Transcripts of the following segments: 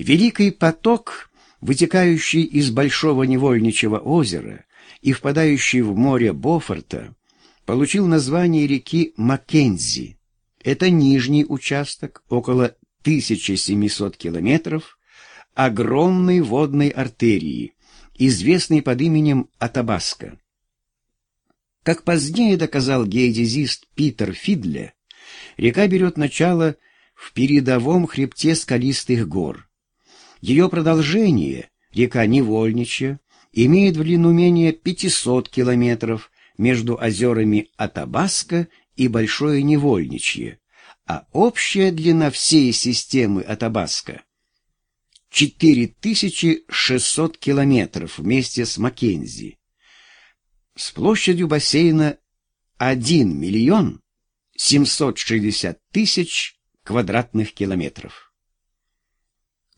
Великий поток, вытекающий из Большого Невольничьего озера и впадающий в море Бофорта, получил название реки Маккензи. Это нижний участок, около 1700 километров, огромной водной артерии, известной под именем Атабаска. Как позднее доказал геодезист Питер Фидле, река берет начало в передовом хребте скалистых гор. Ее продолжение, река Невольничья, имеет в длину менее 500 километров между озерами Атабаска и Большое Невольничье, а общая длина всей системы Атабаска 4600 километров вместе с Маккензи с площадью бассейна 1 миллион 760 тысяч квадратных километров.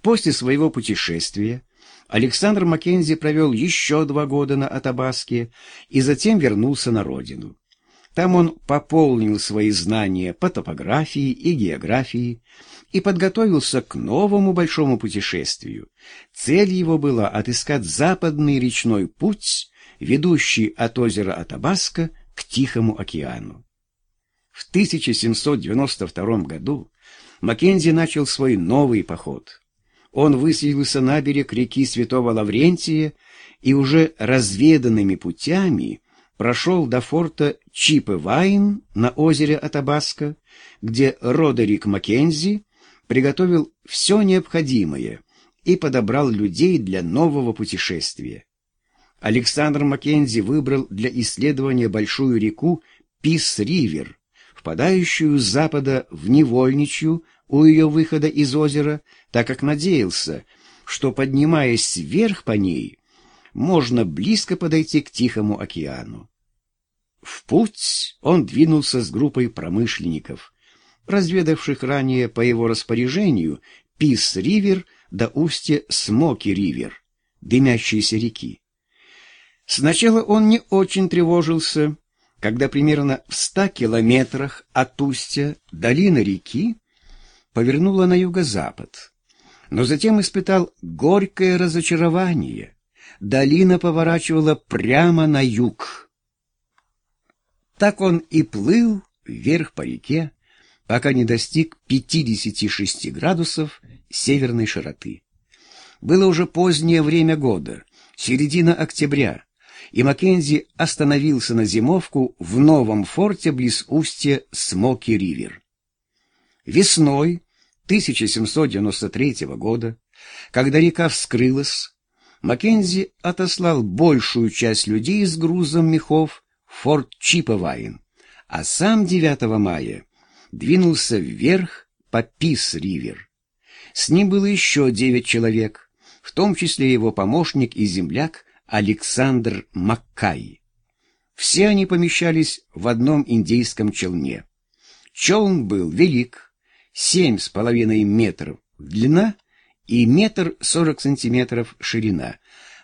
После своего путешествия Александр Маккензи провел еще два года на Атабаске и затем вернулся на родину. Там он пополнил свои знания по топографии и географии и подготовился к новому большому путешествию. Цель его была отыскать западный речной путь ведущий от озера Атабаска к Тихому океану. В 1792 году Маккензи начал свой новый поход. Он высадился на берег реки Святого Лаврентия и уже разведанными путями прошел до форта Чипы-Вайн на озере Атабаска, где Родерик Маккензи приготовил все необходимое и подобрал людей для нового путешествия. Александр Маккензи выбрал для исследования большую реку Пис-Ривер, впадающую с запада в Невольничью у ее выхода из озера, так как надеялся, что, поднимаясь вверх по ней, можно близко подойти к Тихому океану. В путь он двинулся с группой промышленников, разведавших ранее по его распоряжению Пис-Ривер до устья Смоки-Ривер, дымящейся реки. Сначала он не очень тревожился, когда примерно в ста километрах от устья долина реки повернула на юго-запад, но затем испытал горькое разочарование. Долина поворачивала прямо на юг. Так он и плыл вверх по реке, пока не достиг 56 градусов северной широты. Было уже позднее время года, середина октября, и Маккензи остановился на зимовку в новом форте близ устья Смоки-Ривер. Весной 1793 года, когда река вскрылась, Маккензи отослал большую часть людей с грузом мехов в форт Чиповайн, а сам 9 мая двинулся вверх по Пис-Ривер. С ним было еще девять человек, в том числе его помощник и земляк Александр Маккай. Все они помещались в одном индейском челне. Челн был велик, семь с половиной метров длина и метр сорок сантиметров ширина,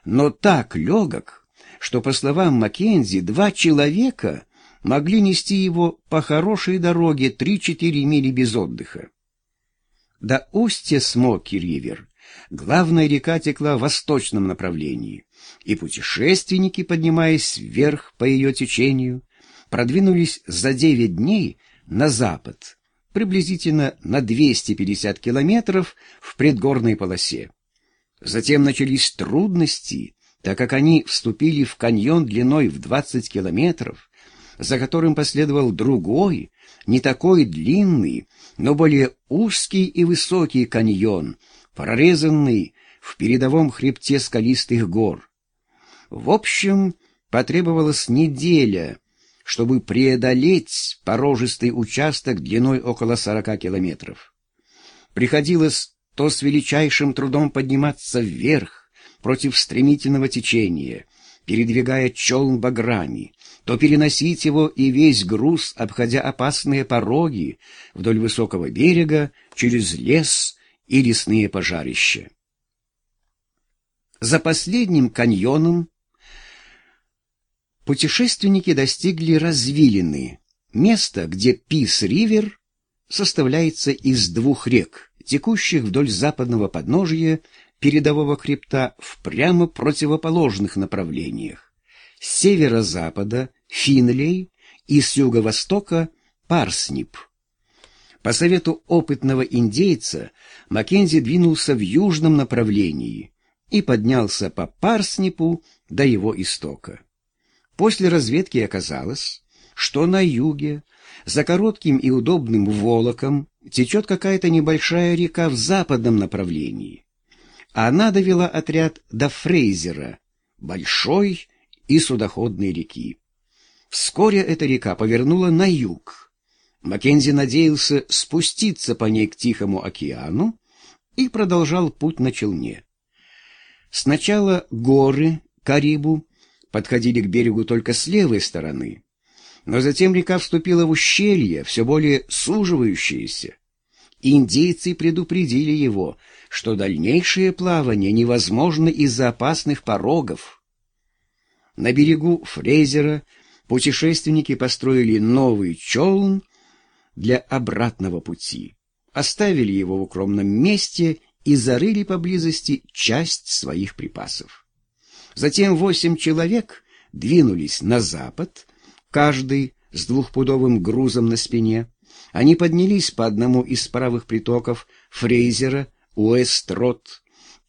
но так легок, что, по словам Маккензи, два человека могли нести его по хорошей дороге три-четыре мили без отдыха. До устья Смоки-Ривер главная река текла в восточном направлении, и путешественники, поднимаясь вверх по ее течению, продвинулись за девять дней на запад, приблизительно на 250 километров в предгорной полосе. Затем начались трудности, так как они вступили в каньон длиной в 20 километров, за которым последовал другой, не такой длинный, но более узкий и высокий каньон, прорезанный в передовом хребте скалистых гор. В общем, потребовалась неделя, чтобы преодолеть порожистый участок длиной около сорока километров. Приходилось то с величайшим трудом подниматься вверх против стремительного течения, передвигая челн баграми, то переносить его и весь груз, обходя опасные пороги вдоль высокого берега, через лес и лесные пожарища. За последним каньоном путешественники достигли развилины, места, где Пис-Ривер составляется из двух рек, текущих вдоль западного подножия передового хребта в прямо противоположных направлениях. С северо-запада — Финлей и с юго-востока — Парснип. По совету опытного индейца Маккензи двинулся в южном направлении и поднялся по Парснипу до его истока. После разведки оказалось, что на юге, за коротким и удобным волоком, течет какая-то небольшая река в западном направлении. Она довела отряд до Фрейзера, большой и судоходной реки. Вскоре эта река повернула на юг. Маккензи надеялся спуститься по ней к Тихому океану и продолжал путь на челне. Сначала горы Карибу подходили к берегу только с левой стороны, но затем река вступила в ущелье, все более суживающееся. Индейцы предупредили его, что дальнейшее плавание невозможно из-за опасных порогов. На берегу Фрейзера путешественники построили новый челн для обратного пути, оставили его в укромном месте и зарыли поблизости часть своих припасов. Затем восемь человек двинулись на запад, каждый с двухпудовым грузом на спине. Они поднялись по одному из правых притоков Фрейзера, Уэстрот,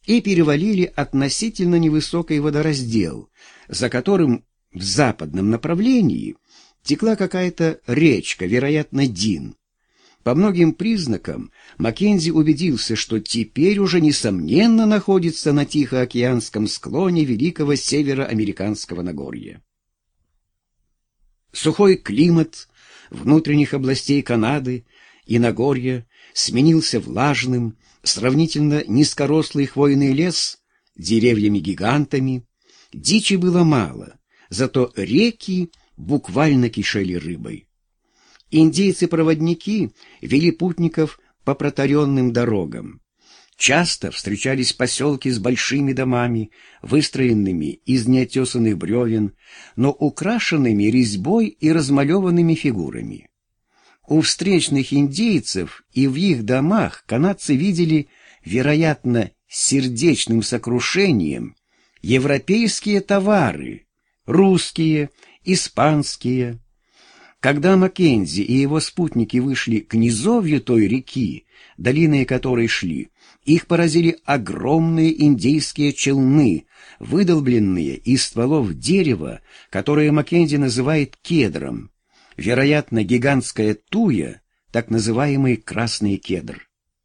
и перевалили относительно невысокий водораздел, за которым в западном направлении текла какая-то речка, вероятно, Дин. По многим признакам Маккензи убедился, что теперь уже несомненно находится на Тихоокеанском склоне великого североамериканского Нагорья. Сухой климат внутренних областей Канады и Нагорья сменился влажным, сравнительно низкорослый хвойный лес деревьями-гигантами. Дичи было мало, зато реки буквально кишели рыбой. Индейцы-проводники вели путников по протаренным дорогам. Часто встречались поселки с большими домами, выстроенными из неотесанных бревен, но украшенными резьбой и размалеванными фигурами. У встречных индейцев и в их домах канадцы видели, вероятно, сердечным сокрушением европейские товары, русские, испанские, когда Маккензи и его спутники вышли к низовью той реки, долиной которой шли, их поразили огромные индейские челны, выдолбленные из стволов дерева, которое Маккензи называет кедром. Вероятно, гигантская туя, так называемый красный кедр.